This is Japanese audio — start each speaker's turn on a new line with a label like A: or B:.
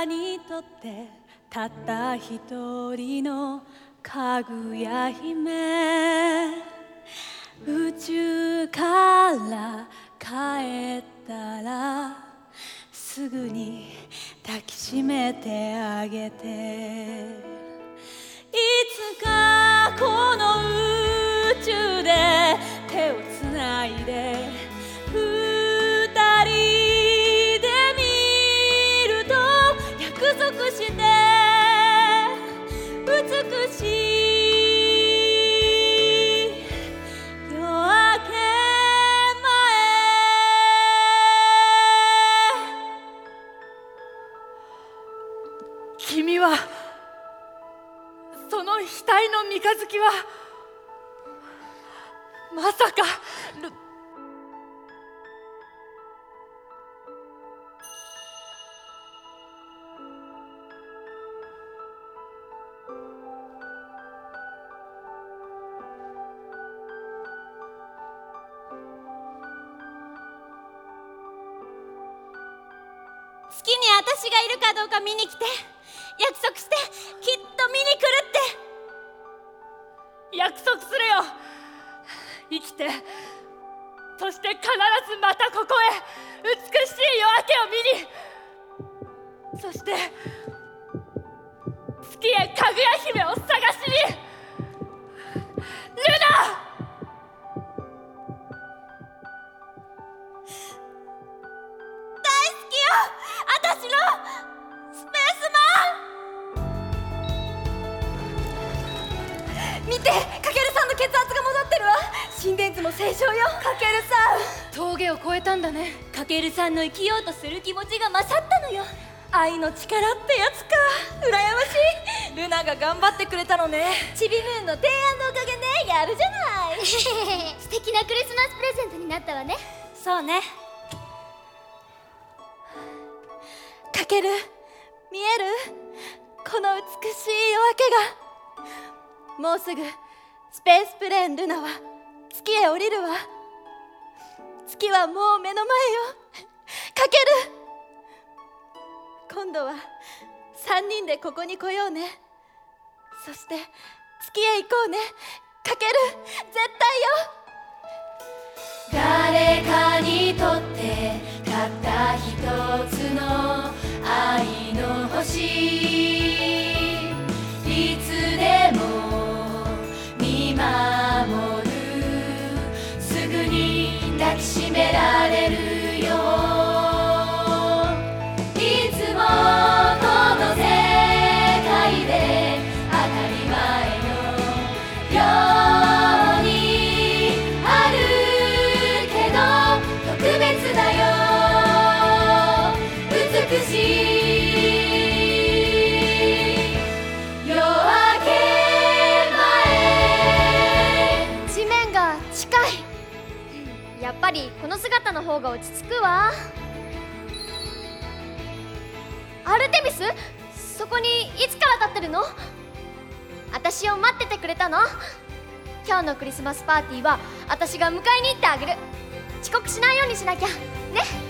A: たにとってたった一人のかぐや姫。宇宙から帰ったらすぐに抱きしめてあげて。いつかこの宇宙で手をつないで
B: 君はその額の三日月はまさか。
A: 月に私がいるかどうか見に来て。約束してきっと見に来るって。
B: 約束するよ。生きて。そして必ずまたここへ美しい夜明けを見に。そして月へかぐや姫を探しに。
A: 見てかけるさんの血圧が戻ってるわ。心電図も正常よ。かけるさ
B: 峠を越えたんだね。
A: んかけるさんの生きようとする気持ちが勝ったのよ。愛の力ってやつか。羨ましい。ルナが頑張ってくれたのね。ちびムーンの提案のおかげね。やるじゃない。
C: 素敵なクリスマスプレゼントになったわね。
A: そうね。かける見える？この美しい夜明けがもうすぐスペースプレーンルナは月へ降りるわ。月はもう目の前よ。かける。今度は3人でここに来ようね。そして月へ行こうね。かける。絶対よ。抱きしめられるよ。いつもこの世界で当たり前のようにあるけど特別だよ。美しい
C: ぱりこの姿の方が落ち着くわ。アルテミス？そこにいつから立ってるの？私を待っててくれたの？今日のクリスマスパーティーは私が迎えに行ってあげる。遅刻しないようにしなきゃ。ね？っ